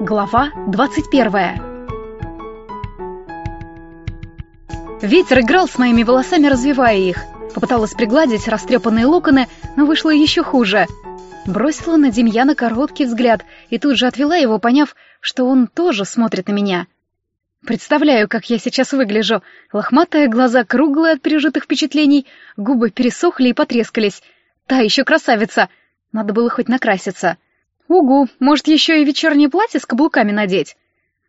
Глава 21 Ветер играл с моими волосами, развивая их. Попыталась пригладить растрепанные локоны, но вышло еще хуже. Бросила на Демьяна короткий взгляд и тут же отвела его, поняв, что он тоже смотрит на меня. Представляю, как я сейчас выгляжу. Лохматые глаза круглые от пережитых впечатлений, губы пересохли и потрескались. Та еще красавица. Надо было хоть накраситься. Угу, может, еще и вечернее платье с каблуками надеть?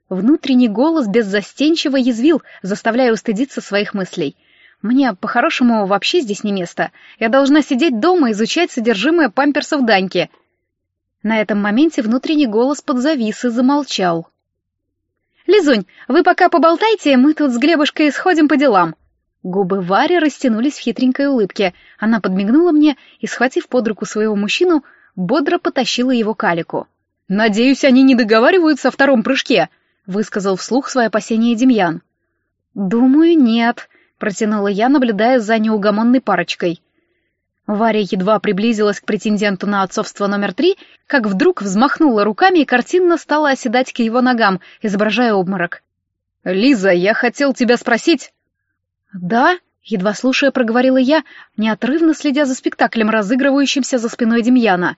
Внутренний голос беззастенчиво язвил, заставляя устыдиться своих мыслей. Мне, по-хорошему, вообще здесь не место. Я должна сидеть дома и изучать содержимое памперсов Даньки. На этом моменте внутренний голос подзавис и замолчал. «Лизунь, вы пока поболтайте, мы тут с Глебушкой сходим по делам». Губы Вари растянулись в хитренькой улыбке. Она подмигнула мне и, схватив под руку своего мужчину, бодро потащила его к Алику. «Надеюсь, они не договариваются о втором прыжке», — высказал вслух свое опасение Демьян. «Думаю, нет», — протянула я, наблюдая за неугомонной парочкой. Варя едва приблизилась к претенденту на отцовство номер три, как вдруг взмахнула руками и картинно стала оседать к его ногам, изображая обморок. «Лиза, я хотел тебя спросить...» «Да?» — едва слушая, проговорила я, неотрывно следя за спектаклем, разыгрывающимся за спиной Демьяна.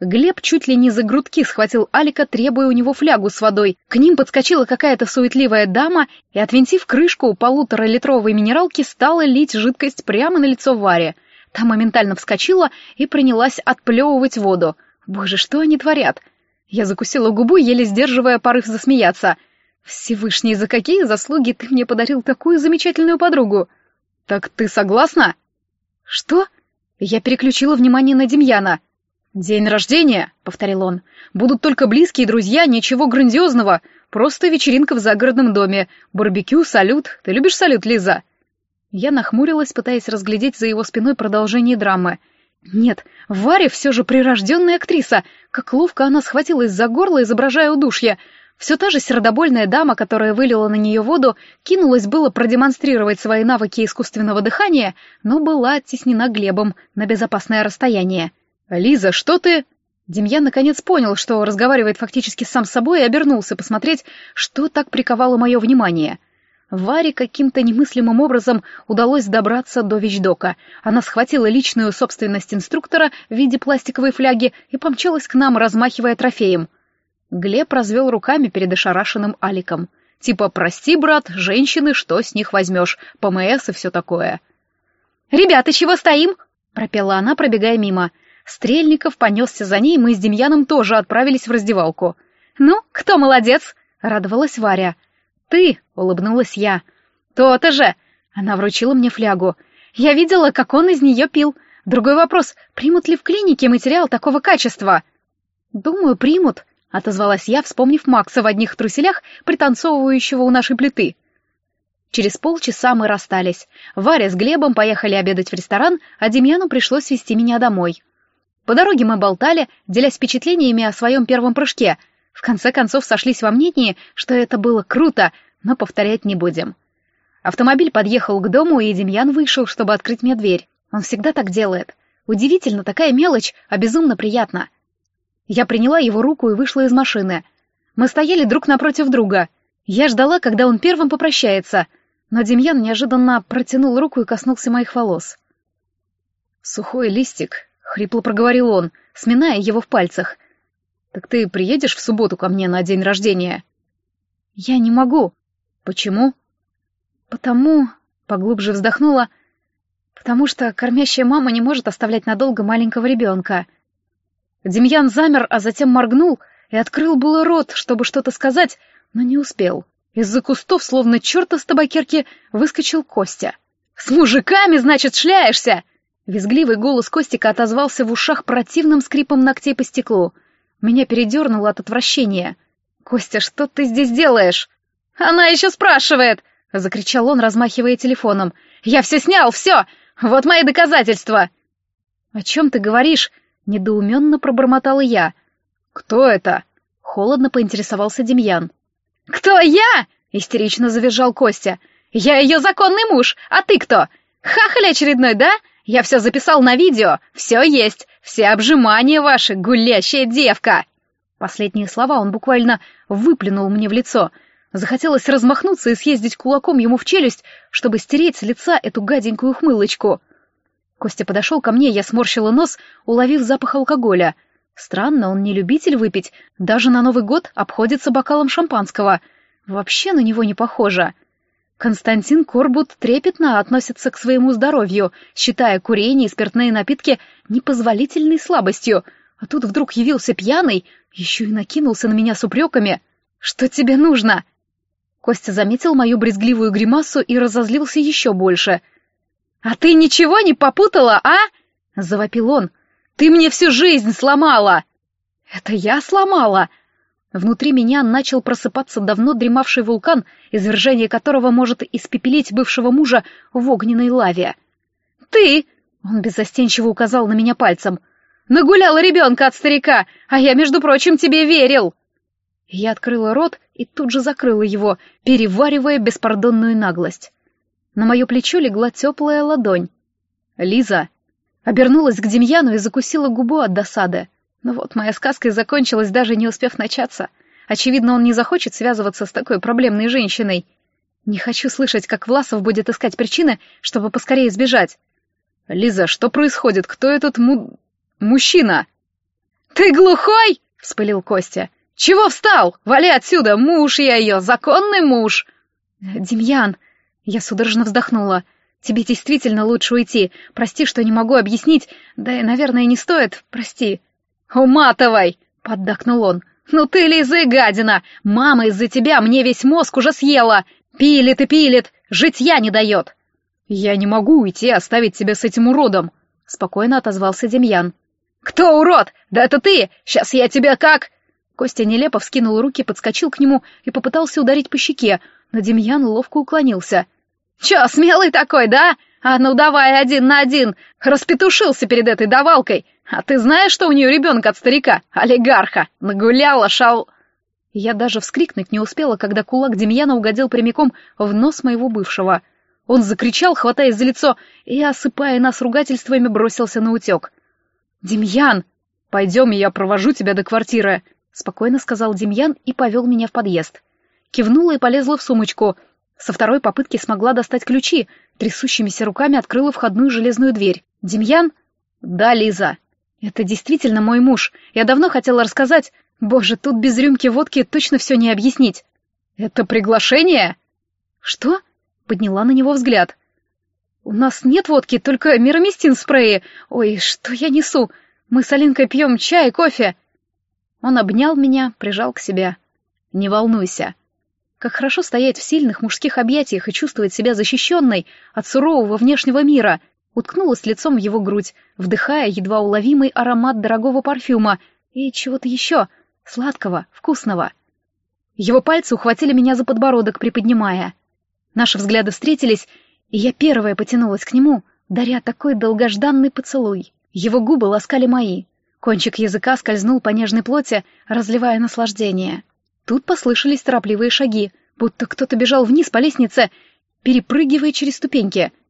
Глеб чуть ли не за грудки схватил Алика, требуя у него флягу с водой. К ним подскочила какая-то суетливая дама и, отвинтив крышку полуторалитровой минералки, стала лить жидкость прямо на лицо Варе — Та моментально вскочила и принялась отплевывать воду. Боже, что они творят? Я закусила губу, еле сдерживая порыв засмеяться. Всевышний, за какие заслуги ты мне подарил такую замечательную подругу? Так ты согласна? Что? Я переключила внимание на Демьяна. «День рождения», — повторил он. «Будут только близкие друзья, ничего грандиозного. Просто вечеринка в загородном доме. Барбекю, салют. Ты любишь салют, Лиза?» Я нахмурилась, пытаясь разглядеть за его спиной продолжение драмы. Нет, Варя все же прирожденная актриса. Как ловко она схватилась за горло, изображая удушье. Все та же сердобольная дама, которая вылила на нее воду, кинулась было продемонстрировать свои навыки искусственного дыхания, но была оттеснена Глебом на безопасное расстояние. «Лиза, что ты...» Демьян наконец понял, что разговаривает фактически сам с собой, и обернулся посмотреть, что так приковало мое внимание — Варе каким-то немыслимым образом удалось добраться до вещдока. Она схватила личную собственность инструктора в виде пластиковой фляги и помчалась к нам, размахивая трофеем. Глеб развел руками перед ошарашенным Аликом. Типа «Прости, брат, женщины, что с них возьмешь? ПМС и все такое». «Ребята, чего стоим?» — пропела она, пробегая мимо. Стрельников понесся за ней, мы с Демьяном тоже отправились в раздевалку. «Ну, кто молодец?» — радовалась Варя. «Ты!» — улыбнулась я. «То-то же!» — она вручила мне флягу. «Я видела, как он из нее пил. Другой вопрос, примут ли в клинике материал такого качества?» «Думаю, примут», — отозвалась я, вспомнив Макса в одних труселях, пританцовывающего у нашей плиты. Через полчаса мы расстались. Варя с Глебом поехали обедать в ресторан, а Демьяну пришлось вести меня домой. По дороге мы болтали, делясь впечатлениями о своем первом прыжке — в конце концов сошлись во мнении, что это было круто, но повторять не будем. Автомобиль подъехал к дому, и Демьян вышел, чтобы открыть мне дверь. Он всегда так делает. Удивительно, такая мелочь, а безумно приятно. Я приняла его руку и вышла из машины. Мы стояли друг напротив друга. Я ждала, когда он первым попрощается, но Демьян неожиданно протянул руку и коснулся моих волос. «Сухой листик», — хрипло проговорил он, сминая его в пальцах — «Так ты приедешь в субботу ко мне на день рождения?» «Я не могу». «Почему?» «Потому...» — поглубже вздохнула. «Потому что кормящая мама не может оставлять надолго маленького ребенка». Демьян замер, а затем моргнул и открыл было рот, чтобы что-то сказать, но не успел. Из-за кустов, словно черта с табакерки, выскочил Костя. «С мужиками, значит, шляешься!» Визгливый голос Костика отозвался в ушах противным скрипом ногтей по стеклу — меня передернуло от отвращения. «Костя, что ты здесь делаешь?» «Она еще спрашивает!» — закричал он, размахивая телефоном. «Я все снял, все! Вот мои доказательства!» «О чем ты говоришь?» — недоуменно пробормотала я. «Кто это?» — холодно поинтересовался Демьян. «Кто я?» — истерично завизжал Костя. «Я ее законный муж, а ты кто? Хахаль очередной, да? Я все записал на видео, все есть, все обжимания ваши, гулящая девка!» Последние слова он буквально выплюнул мне в лицо. Захотелось размахнуться и съездить кулаком ему в челюсть, чтобы стереть с лица эту гаденькую ухмылочку. Костя подошел ко мне, я сморщила нос, уловив запах алкоголя. Странно, он не любитель выпить, даже на Новый год обходится бокалом шампанского. Вообще на него не похоже. Константин Корбут трепетно относится к своему здоровью, считая курение и спиртные напитки непозволительной слабостью, а тут вдруг явился пьяный, еще и накинулся на меня с упреками. «Что тебе нужно?» Костя заметил мою брезгливую гримасу и разозлился еще больше. «А ты ничего не попутала, а?» — завопил он. «Ты мне всю жизнь сломала!» «Это я сломала!» Внутри меня начал просыпаться давно дремавший вулкан, извержение которого может испепелить бывшего мужа в огненной лаве. «Ты!» — он беззастенчиво указал на меня пальцем. «Нагуляла ребенка от старика, а я, между прочим, тебе верил!» Я открыла рот и тут же закрыла его, переваривая беспардонную наглость. На мое плечо легла теплая ладонь. «Лиза!» Обернулась к Демьяну и закусила губу от досады. Но вот моя сказка и закончилась, даже не успев начаться. Очевидно, он не захочет связываться с такой проблемной женщиной. Не хочу слышать, как Власов будет искать причины, чтобы поскорее сбежать. «Лиза, что происходит? Кто этот му... мужчина?» «Ты глухой?» — вспылил Костя. «Чего встал? Вали отсюда! Муж я ее, законный муж!» «Демьян!» — я судорожно вздохнула. «Тебе действительно лучше уйти. Прости, что не могу объяснить. Да и, наверное, не стоит. Прости». «Уматывай!» — поддакнул он. «Ну ты, Лиза, гадина! Мама из-за тебя мне весь мозг уже съела! Пилит и пилит, житья не дает!» «Я не могу уйти и оставить тебя с этим уродом!» — спокойно отозвался Демьян. «Кто урод? Да это ты! Сейчас я тебя как...» Костя нелепо вскинул руки, подскочил к нему и попытался ударить по щеке, но Демьян ловко уклонился. «Чё, смелый такой, да? А ну давай один на один! Распетушился перед этой давалкой! А ты знаешь, что у нее ребенок от старика, олигарха? Нагуляла, шал...» Я даже вскрикнуть не успела, когда кулак Демьяна угодил прямиком в нос моего бывшего. Он закричал, хватаясь за лицо, и, осыпая нас ругательствами, бросился на утек. «Демьян! Пойдем, я провожу тебя до квартиры!» — спокойно сказал Демьян и повел меня в подъезд. Кивнула и полезла в сумочку. Со второй попытки смогла достать ключи, трясущимися руками открыла входную железную дверь. «Демьян?» «Да, Лиза», это действительно мой муж. Я давно хотела рассказать. Боже, тут без рюмки водки точно все не объяснить. Это приглашение? Что? Подняла на него взгляд. У нас нет водки, только мироместин в спрее. Ой, что я несу? Мы с Алинкой пьем чай, кофе. Он обнял меня, прижал к себе. Не волнуйся. Как хорошо стоять в сильных мужских объятиях и чувствовать себя защищенной от сурового внешнего мира — уткнулась лицом в его грудь, вдыхая едва уловимый аромат дорогого парфюма и чего-то еще, сладкого, вкусного. Его пальцы ухватили меня за подбородок, приподнимая. Наши взгляды встретились, и я первая потянулась к нему, даря такой долгожданный поцелуй. Его губы ласкали мои. Кончик языка скользнул по нежной плоти, разливая наслаждение. Тут послышались торопливые шаги, будто кто-то бежал вниз по лестнице, перепрыгивая через ступеньки —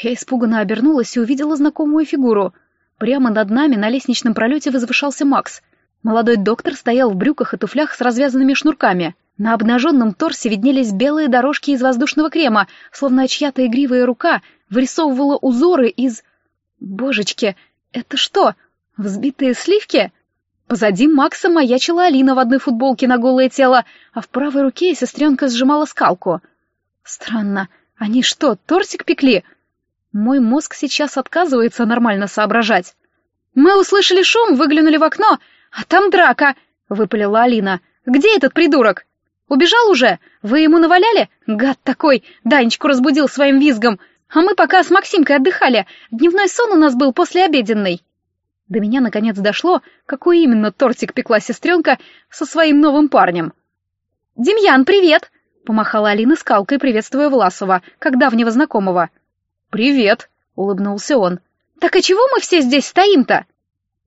я испуганно обернулась и увидела знакомую фигуру. Прямо над нами на лестничном пролете возвышался Макс. Молодой доктор стоял в брюках и туфлях с развязанными шнурками. На обнаженном торсе виднелись белые дорожки из воздушного крема, словно чья-то игривая рука вырисовывала узоры из... Божечки, это что, взбитые сливки? Позади Макса маячила Алина в одной футболке на голое тело, а в правой руке сестренка сжимала скалку. Странно, они что, тортик пекли? — мой мозг сейчас отказывается нормально соображать. «Мы услышали шум, выглянули в окно, а там драка!» — выпалила Алина. «Где этот придурок? Убежал уже? Вы ему наваляли? Гад такой! Данечку разбудил своим визгом! А мы пока с Максимкой отдыхали. Дневной сон у нас был после обеденной». До меня наконец дошло, какой именно тортик пекла сестренка со своим новым парнем. «Демьян, привет!» — помахала Алина скалкой, приветствуя Власова, как давнего знакомого. «Привет!» — улыбнулся он. «Так а чего мы все здесь стоим-то?»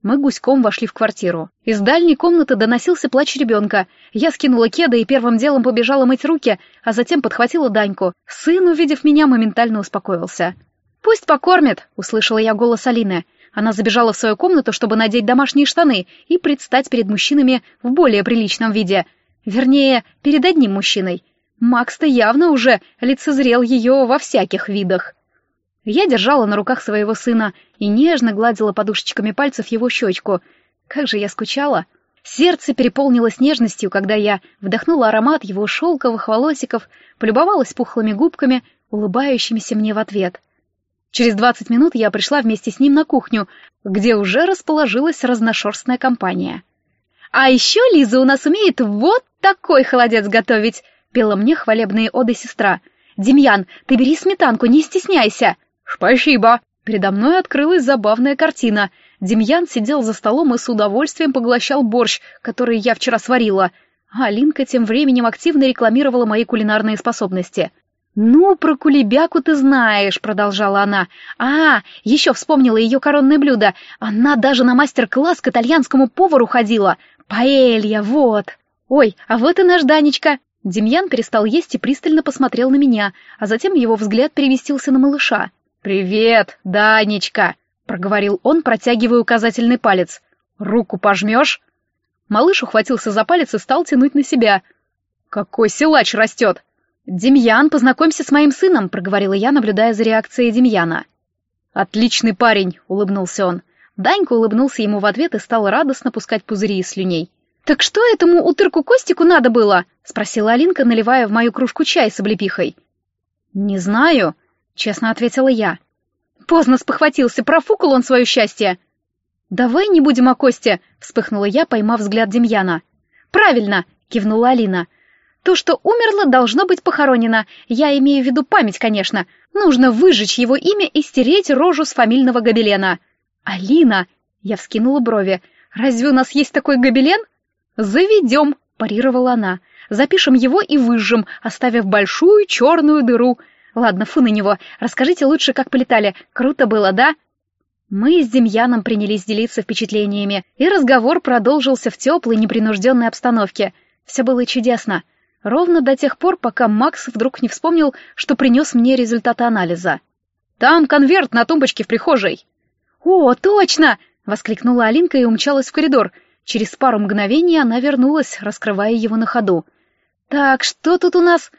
Мы гуськом вошли в квартиру. Из дальней комнаты доносился плач ребенка. Я скинула кеда и первым делом побежала мыть руки, а затем подхватила Даньку. Сын, увидев меня, моментально успокоился. «Пусть покормит», — услышала я голос Алины. Она забежала в свою комнату, чтобы надеть домашние штаны и предстать перед мужчинами в более приличном виде. Вернее, перед одним мужчиной. Макс-то явно уже лицезрел ее во всяких видах. Я держала на руках своего сына и нежно гладила подушечками пальцев его щечку. Как же я скучала! Сердце переполнилось нежностью, когда я вдохнула аромат его шелковых волосиков, полюбовалась пухлыми губками, улыбающимися мне в ответ. Через двадцать минут я пришла вместе с ним на кухню, где уже расположилась разношерстная компания. «А еще Лиза у нас умеет вот такой холодец готовить!» — пела мне хвалебные оды сестра. «Демьян, ты бери сметанку, не стесняйся!» «Спасибо!» Передо мной открылась забавная картина. Демьян сидел за столом и с удовольствием поглощал борщ, который я вчера сварила. А Алинка тем временем активно рекламировала мои кулинарные способности. «Ну, про кулебяку ты знаешь», — продолжала она. «А, еще вспомнила ее коронное блюдо. Она даже на мастер-класс к итальянскому повару ходила. Паэлья, вот. Ой, а вот и наш Данечка». Демьян перестал есть и пристально посмотрел на меня, а затем его взгляд переместился на малыша. «Привет, Данечка!» — проговорил он, протягивая указательный палец. «Руку пожмешь?» Малыш ухватился за палец и стал тянуть на себя. «Какой силач растет!» «Демьян, познакомься с моим сыном», — проговорила я, наблюдая за реакцией Демьяна. «Отличный парень», — улыбнулся он. Данька улыбнулся ему в ответ и стал радостно пускать пузыри из слюней. «Так что этому утырку Костику надо было?» — спросила Алинка, наливая в мою кружку чай с облепихой. «Не знаю», — честно ответила я. Поздно спохватился, профукал он свое счастье. «Давай не будем о Косте», — вспыхнула я, поймав взгляд Демьяна. «Правильно», — кивнула Алина. «То, что умерло, должно быть похоронено. Я имею в виду память, конечно. Нужно выжечь его имя и стереть рожу с фамильного гобелена». «Алина!» — я вскинула брови. «Разве у нас есть такой гобелен?» «Заведем», — парировала она. «Запишем его и выжжем, оставив большую черную дыру. Ладно, фу на него. Расскажите лучше, как полетали. Круто было, да? Мы с Демьяном принялись делиться впечатлениями, и разговор продолжился в теплой, непринужденной обстановке. Все было чудесно. Ровно до тех пор, пока Макс вдруг не вспомнил, что принес мне результаты анализа. «Там конверт на тумбочке в прихожей!» «О, точно!» — воскликнула Алинка и умчалась в коридор. Через пару мгновений она вернулась, раскрывая его на ходу. «Так, что тут у нас?»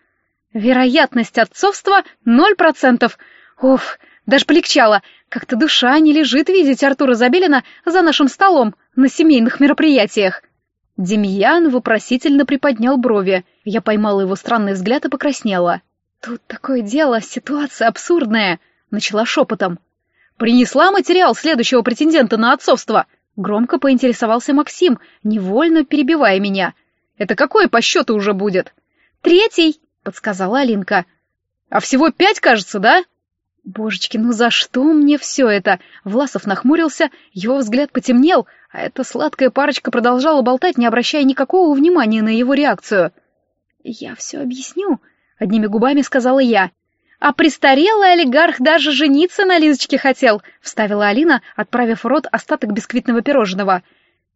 Вероятность отцовства — ноль процентов. Уф, даже полегчало. Как-то душа не лежит видеть Артура Забелина за нашим столом на семейных мероприятиях. Демьян вопросительно приподнял брови. Я поймала его странный взгляд и покраснела. «Тут такое дело, ситуация абсурдная», — начала шепотом. «Принесла материал следующего претендента на отцовство», — громко поинтересовался Максим, невольно перебивая меня. «Это какой по счету уже будет?» «Третий», — подсказала Алинка. «А всего пять, кажется, да?» «Божечки, ну за что мне все это?» Власов нахмурился, его взгляд потемнел, а эта сладкая парочка продолжала болтать, не обращая никакого внимания на его реакцию. «Я все объясню», — одними губами сказала я. «А престарелый олигарх даже жениться на Лизочке хотел», — вставила Алина, отправив в рот остаток бисквитного пирожного.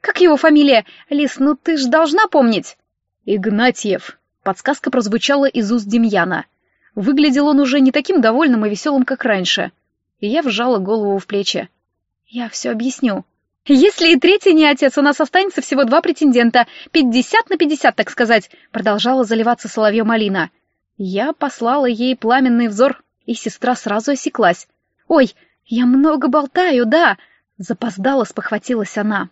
«Как его фамилия? Лис, ну ты ж должна помнить». «Игнатьев», Подсказка прозвучала из уст Демьяна. Выглядел он уже не таким довольным и веселым, как раньше. И я вжала голову в плечи. «Я все объясню», «Если и третий не отец, у нас останется всего два претендента. Пятьдесят на пятьдесят, так сказать», — продолжала заливаться соловьем Алина. Я послала ей пламенный взор, и сестра сразу осеклась. «Ой, я много болтаю, да!» — запоздала, спохватилась она.